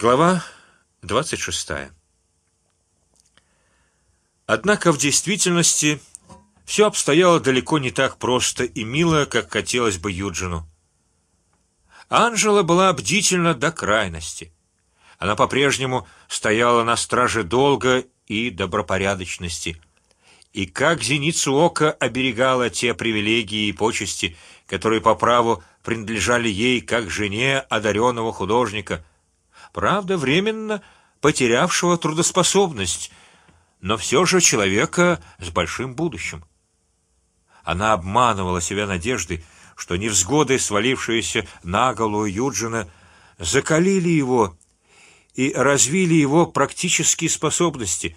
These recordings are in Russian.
Глава двадцать шестая. Однако в действительности все обстояло далеко не так просто и мило, как хотелось бы Юджину. Анжела была бдительна до крайности. Она по-прежнему стояла на страже долга и добропорядочности, и как зеницу ока оберегала те привилегии и почести, которые по праву принадлежали ей как жене одаренного художника правда временно потерявшего трудоспособность, но все же человека с большим будущим. Она обманывала себя надеждой, что невзгоды, свалившиеся на голову Юджина, закалили его и развили его практические способности,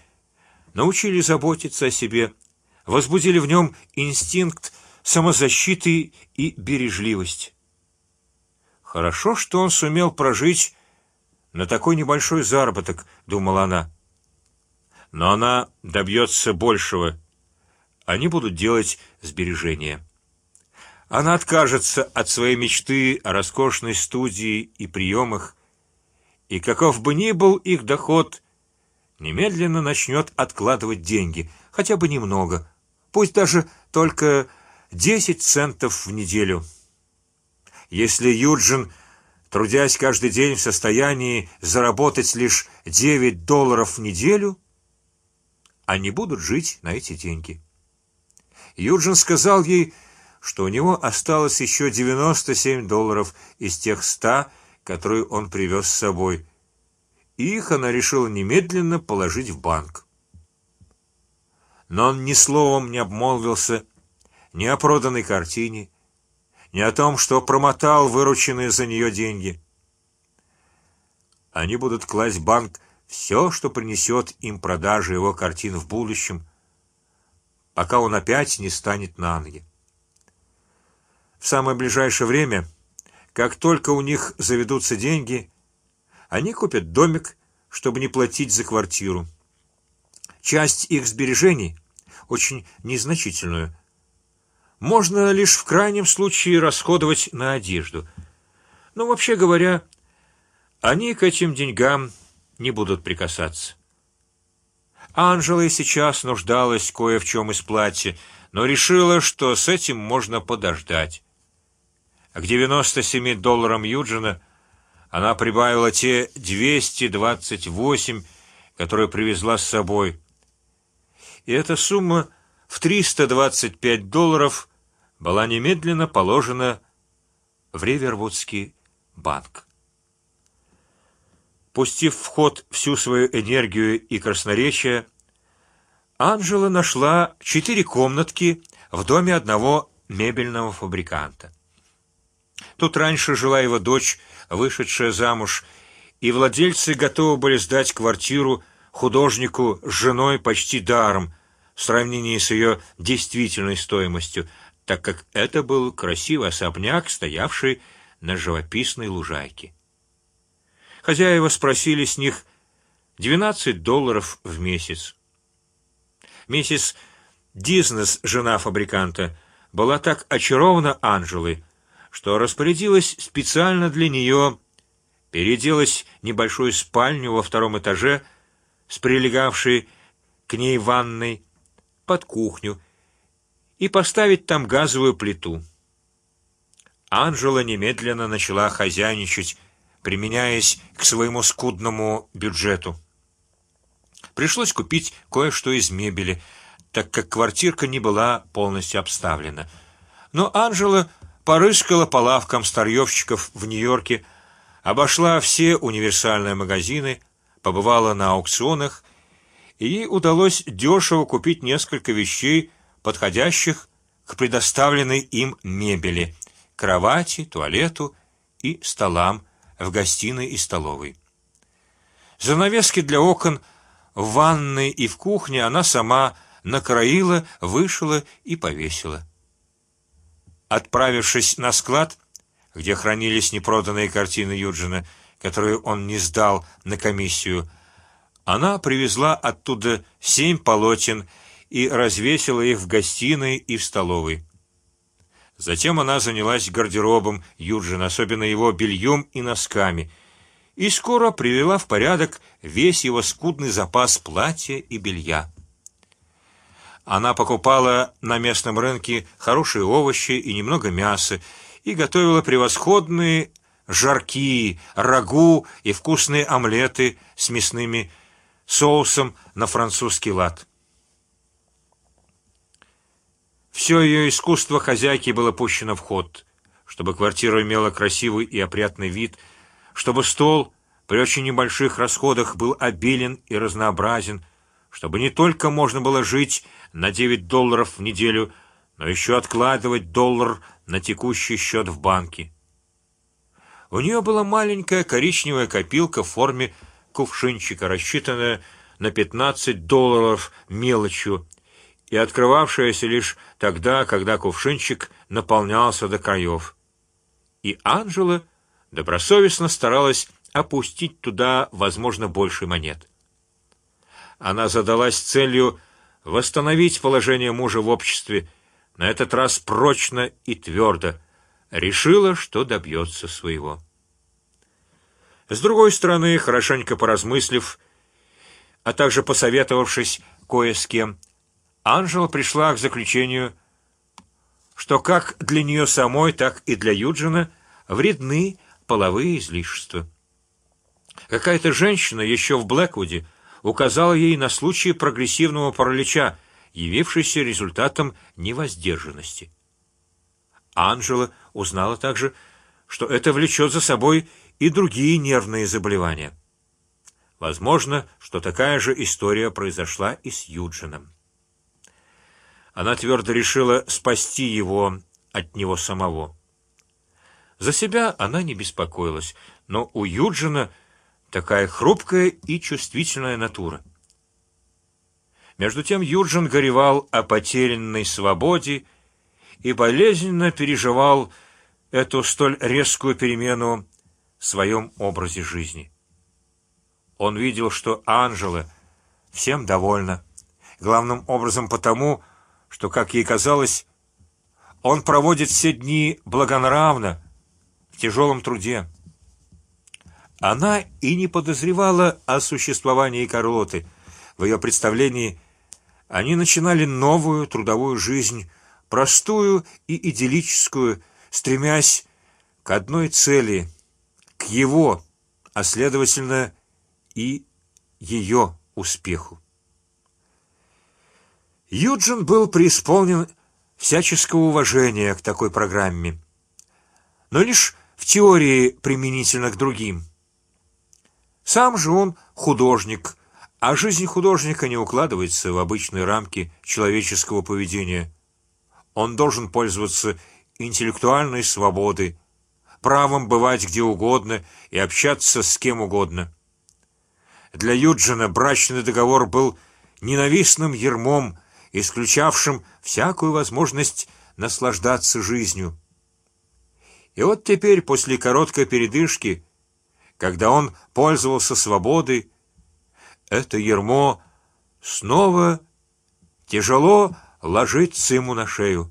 научили заботиться о себе, возбудили в нем инстинкт самозащиты и бережливость. Хорошо, что он сумел прожить на такой небольшой заработок, думала она. Но она добьется большего. Они будут делать сбережения. Она откажется от своей мечты о роскошной студии и приемах, и каков бы ни был их доход, немедленно начнет откладывать деньги, хотя бы немного, пусть даже только десять центов в неделю. Если Юджин трудясь каждый день в состоянии заработать лишь девять долларов в неделю, они будут жить на эти деньги. Юджин сказал ей, что у него осталось еще девяносто семь долларов из тех ста, которые он привез с собой, и их она решила немедленно положить в банк. Но он ни словом не обмолвился ни о проданной картине, ни о том, что промотал вырученные за нее деньги. Они будут класть банк все, что принесет им продажа его картин в будущем, пока он опять не станет на ноги. В самое ближайшее время, как только у них заведутся деньги, они купят домик, чтобы не платить за квартиру. Часть их сбережений, очень незначительную, можно лишь в крайнем случае расходовать на одежду. Но вообще говоря, они к этим деньгам не будут прикасаться. Анжела и сейчас нуждалась кое в чем из платья, но решила, что с этим можно подождать. А к девяносто семи долларам Юджина она прибавила те двести двадцать восемь, которые привезла с собой, и эта сумма в триста двадцать пять долларов была немедленно положена в Ривервудский банк. Пустив в ход всю свою энергию и красноречие, Анжела нашла четыре комнатки в доме одного мебельного фабриканта. Тут раньше жила его дочь, вышедшая замуж, и владельцы готовы были сдать квартиру художнику с женой почти даром в сравнении с ее действительной стоимостью, так как это был красивый особняк, стоявший на живописной лужайке. Хозяева спросили с них двенадцать долларов в месяц. Миссис Дизнес, жена фабриканта, была так очарована Анжелой, что распорядилась специально для нее переделать небольшую спальню во втором этаже с прилегавшей к ней ванной под кухню и поставить там газовую плиту. Анжела немедленно начала хозяйничать, применяясь к своему скудному бюджету. Пришлось купить кое-что из мебели, так как квартирка не была полностью обставлена. Но Анжела порыскала по лавкам старьевщиков в Нью-Йорке, обошла все универсальные магазины, побывала на аукционах, и ей удалось дешево купить несколько вещей подходящих к предоставленной им мебели, кровати, туалету и столам в гостиной и столовой. Занавески для окон в ванной и в кухне она сама накроила, вышила и повесила. Отправившись на склад, где хранились непроданные картины Юджина, которые он не сдал на комиссию, она привезла оттуда семь полотен и развесила их в гостиной и в столовой. Затем она занялась гардеробом Юджина, особенно его бельем и носками, и скоро привела в порядок весь его скудный запас платья и белья. Она покупала на местном рынке хорошие овощи и немного мяса и готовила превосходные жарки, рагу и вкусные омлеты с мясными соусом на французский лад. Все ее искусство хозяйки было пущено в ход, чтобы квартира имела красивый и опрятный вид, чтобы стол при очень небольших расходах был обилен и разнообразен, чтобы не только можно было жить на 9 долларов в неделю, но еще откладывать доллар на текущий счет в банке. У нее была маленькая коричневая копилка в форме кувшинчика, рассчитанная на 15 долларов мелочью и открывавшаяся лишь тогда, когда кувшинчик наполнялся до краев. И Анжела добросовестно старалась опустить туда, возможно, больше монет. Она задалась целью восстановить положение мужа в обществе, на этот раз прочно и твердо, решила, что добьется своего. С другой стороны, хорошенько поразмыслив, а также посоветовавшись кое с кем, Анжела пришла к заключению, что как для нее самой, так и для Юджина вредны половые излишества. Какая-то женщина еще в Блэквуде указала ей на случай прогрессивного паралича, явившийся результатом невоздержанности. Анжела узнала также, что это влечет за собой и другие нервные заболевания. Возможно, что такая же история произошла и с Юджином. Она твердо решила спасти его от него самого. За себя она не беспокоилась, но у Юджина такая хрупкая и чувствительная натура. Между тем Юджин горевал о потерянной свободе и болезненно переживал эту столь резкую перемену в своем образе жизни. Он видел, что Анжела всем довольна, главным образом потому, что, как ей казалось, он проводит все дни благонравно в тяжелом труде. Она и не подозревала о существовании Карлоты. В ее представлении они начинали новую трудовую жизнь, простую и идиллическую, стремясь к одной цели, к его, а следовательно и ее успеху. Юджин был преисполнен всяческого уважения к такой программе, но лишь в теории применительно к другим. Сам же он художник, а жизнь художника не укладывается в обычные рамки человеческого поведения. Он должен пользоваться интеллектуальной свободой, правом бывать где угодно и общаться с кем угодно. Для Юджина брачный договор был ненавистным ермом, исключавшим всякую возможность наслаждаться жизнью. И вот теперь после короткой передышки когда он пользовался свободой, это ермо снова тяжело ложится ему на шею.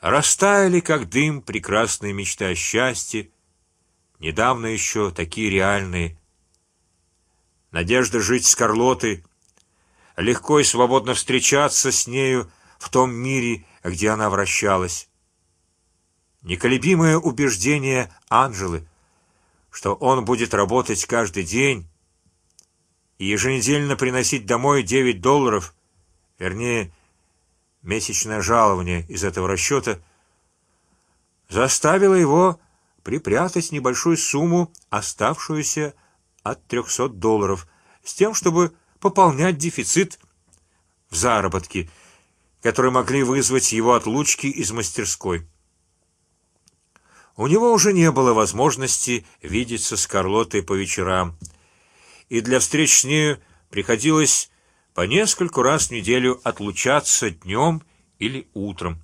Растаяли, как дым, прекрасные мечты о счастье, недавно еще такие реальные. Надежда жить с Карлотой, легко и свободно встречаться с нею в том мире, где она вращалась. Неколебимое убеждение Анжелы, что он будет работать каждый день и еженедельно приносить домой 9 долларов, вернее месячное жалование из этого расчета, заставило его припрятать небольшую сумму, оставшуюся от 300 долларов, с тем, чтобы пополнять дефицит в заработке, которые могли вызвать его отлучки из мастерской. У него уже не было возможности видеться с Карлотой по вечерам, и для встреч с нею приходилось по нескольку раз в неделю отлучаться днем или утром.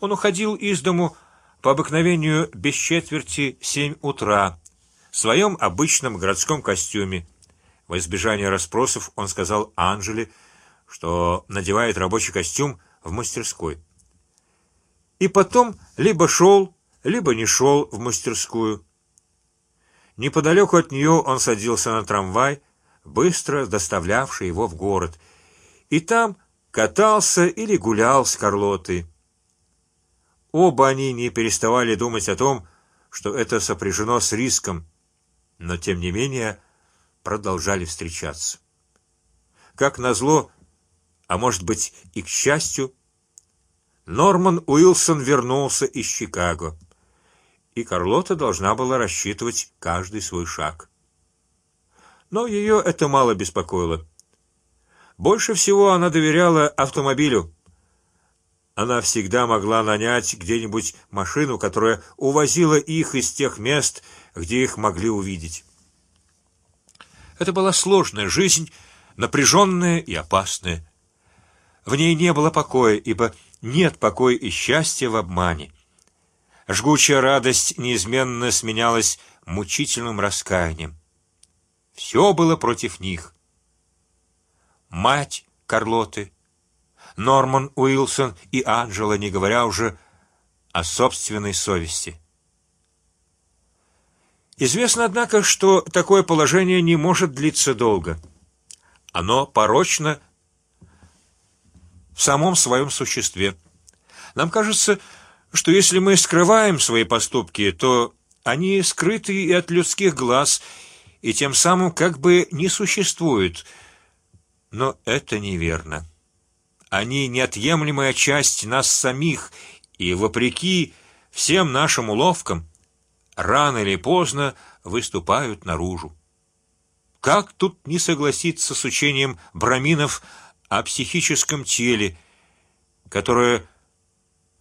Он уходил из дому по обыкновению без четверти семь утра в своем обычном городском костюме. Во избежание расспросов он сказал Анжеле, что надевает рабочий костюм в мастерской. И потом либо шел либо не шел в мастерскую. Неподалеку от нее он садился на трамвай, быстро доставлявший его в город, и там катался или гулял с Карлотой. Оба они не переставали думать о том, что это сопряжено с риском, но тем не менее продолжали встречаться. Как назло, а может быть и к счастью, Норман Уилсон вернулся из Чикаго, и Карлота должна была рассчитывать каждый свой шаг. Но ее это мало беспокоило. Больше всего она доверяла автомобилю. Она всегда могла нанять где-нибудь машину, которая увозила их из тех мест, где их могли увидеть. Это была сложная жизнь, напряженная и опасная. В ней не было покоя, ибо нет покоя и счастья в обмане. Жгучая радость неизменно сменялась мучительным раскаянием. Все было против них. Мать Карлоты, Норман Уилсон и Анжела, не говоря уже о собственной совести. Известно, однако, что такое положение не может длиться долго. Оно порочно в самом своем существе. Нам кажется, что если мы скрываем свои поступки, то они скрыты и от людских глаз, и тем самым как бы не существуют. Но это неверно. Они неотъемлемая часть нас самих, и вопреки всем нашим уловкам, рано или поздно выступают наружу. Как тут не согласиться с учением браминов о психическом теле, которое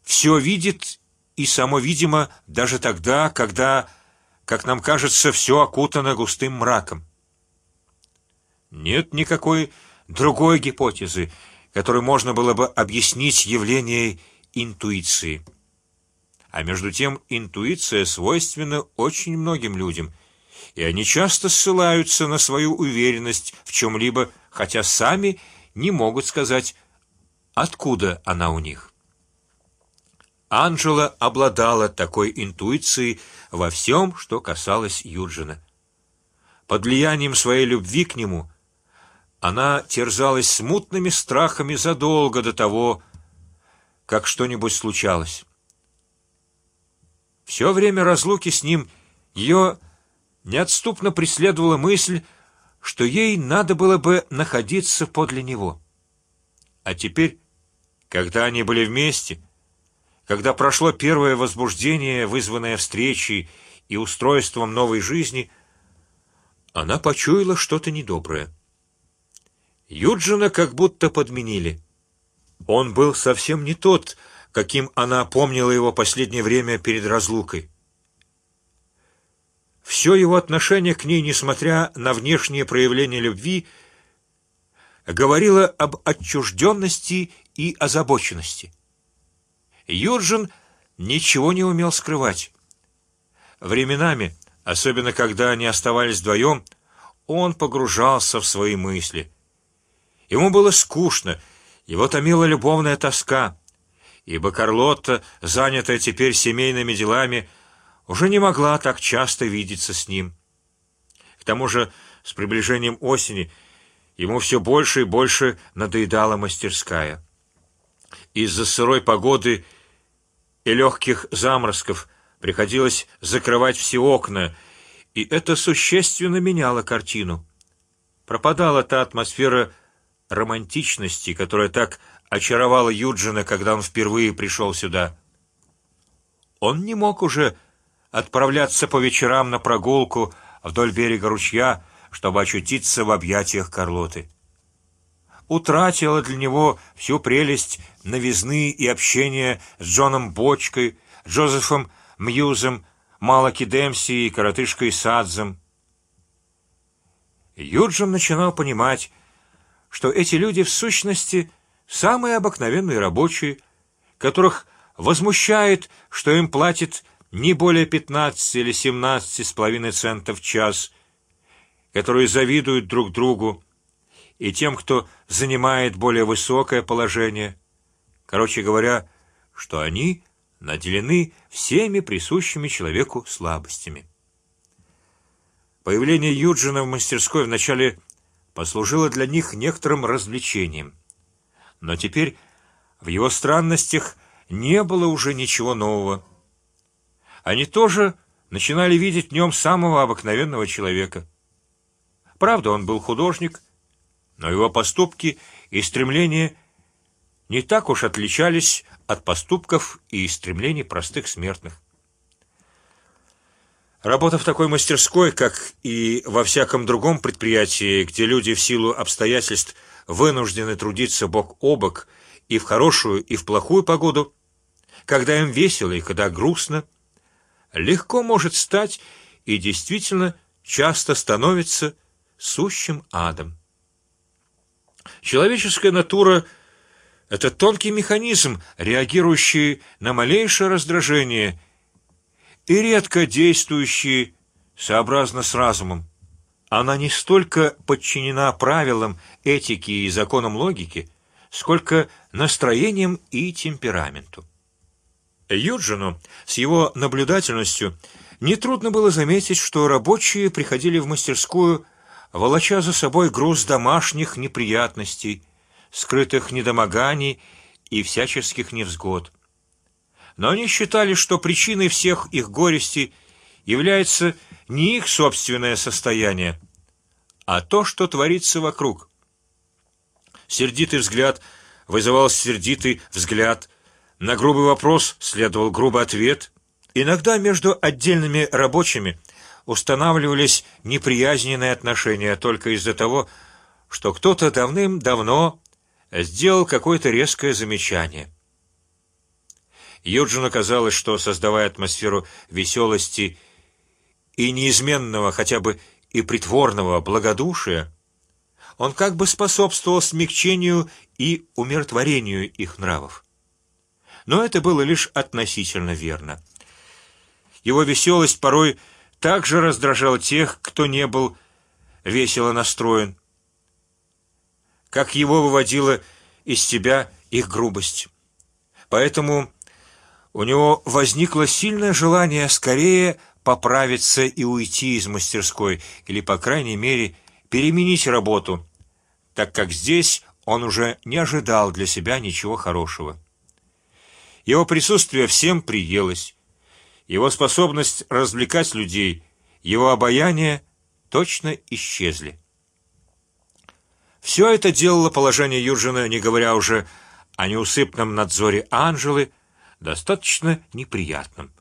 все видит и само видимо даже тогда, когда, как нам кажется, все окутано густым мраком. Нет никакой другой гипотезы, которой можно было бы объяснить явление интуиции. А между тем интуиция свойственна очень многим людям, и они часто ссылаются на свою уверенность в чем-либо, хотя сами не могут сказать, откуда она у них. Анжела обладала такой интуицией во всем, что касалось Юджина. Под влиянием своей любви к нему она терзалась смутными страхами задолго до того, как что-нибудь случалось. Все время разлуки с ним ее неотступно преследовала мысль, что ей надо было бы находиться подле него. А теперь, когда они были вместе, когда прошло первое возбуждение, вызванное встречей и устройством новой жизни, она почуяла что-то недоброе. Юджина как будто подменили. Он был совсем не тот, каким она помнила его последнее время перед разлукой. Все его отношение к ней, несмотря на внешние проявления любви, говорило об отчужденности и озабоченности. Юджин ничего не умел скрывать. Временами, особенно когда они оставались вдвоем, он погружался в свои мысли. Ему было скучно, его томила любовная тоска, ибо Карлотта, занятая теперь семейными делами, уже не могла так часто видеться с ним. К тому же с приближением осени ему все больше и больше надоедала мастерская. Из-за сырой погоды и легких заморозков приходилось закрывать все окна, и это существенно меняло картину. Пропадала та атмосфера романтичности, которая так очаровала Юджина, когда он впервые пришел сюда. Он не мог уже отправляться по вечерам на прогулку вдоль берега ручья, чтобы очутиться в объятиях Карлоты. Утратила для него всю прелесть новизны и общения с Джоном Бочкой, Джозефом Мьюзом, Малаки Демси и коротышкой Садзом. Юджин начинал понимать, что эти люди в сущности самые обыкновенные рабочие, которых возмущает, что им платит не более пятнадцати или семнадцати с половиной центов в час, которые завидуют друг другу, и тем, кто занимает более высокое положение. Короче говоря, что они наделены всеми присущими человеку слабостями. Появление Юджина в мастерской вначале послужило для них некоторым развлечением, но теперь в его странностях не было уже ничего нового. Они тоже начинали видеть в нем самого обыкновенного человека. Правда, он был художник, но его поступки и стремления не так уж отличались от поступков и стремлений простых смертных. Работа в такой мастерской, как и во всяком другом предприятии, где люди в силу обстоятельств вынуждены трудиться бок о бок и в хорошую и в плохую погоду, когда им весело и когда грустно, легко может стать и действительно часто становится сущим адом. Человеческая натура – это тонкий механизм, реагирующий на малейшее раздражение и редко действующий сообразно с разумом. Она не столько подчинена правилам этики и законам логики, сколько настроением и темпераменту. Юджину с его наблюдательностью не трудно было заметить, что рабочие приходили в мастерскую, волоча за собой груз домашних неприятностей, скрытых недомоганий и всяческих невзгод. Но они считали, что причиной всех их горестей является не их собственное состояние, а то, что творится вокруг. Сердитый взгляд вызывал сердитый взгляд, на грубый вопрос следовал грубый ответ. Иногда между отдельными рабочими устанавливались неприязненные отношения только из-за того, что кто-то давным-давно сделал какое-то резкое замечание. Юджину казалось, что создавая атмосферу веселости и неизменного, хотя бы и притворного благодушия, он как бы способствовал смягчению и умиротворению их нравов но это было лишь относительно верно. Его веселость порой также раздражала тех, кто не был весело настроен, как его выводила из себя их грубость. Поэтому у него возникло сильное желание скорее поправиться и уйти из мастерской, или по крайней мере переменить работу, так как здесь он уже не ожидал для себя ничего хорошего. Его присутствие всем приелось, его способность развлекать людей, его обаяние точно исчезли. Все это делало положение Юржина, не говоря уже о неусыпном надзоре Анжелы, достаточно неприятным.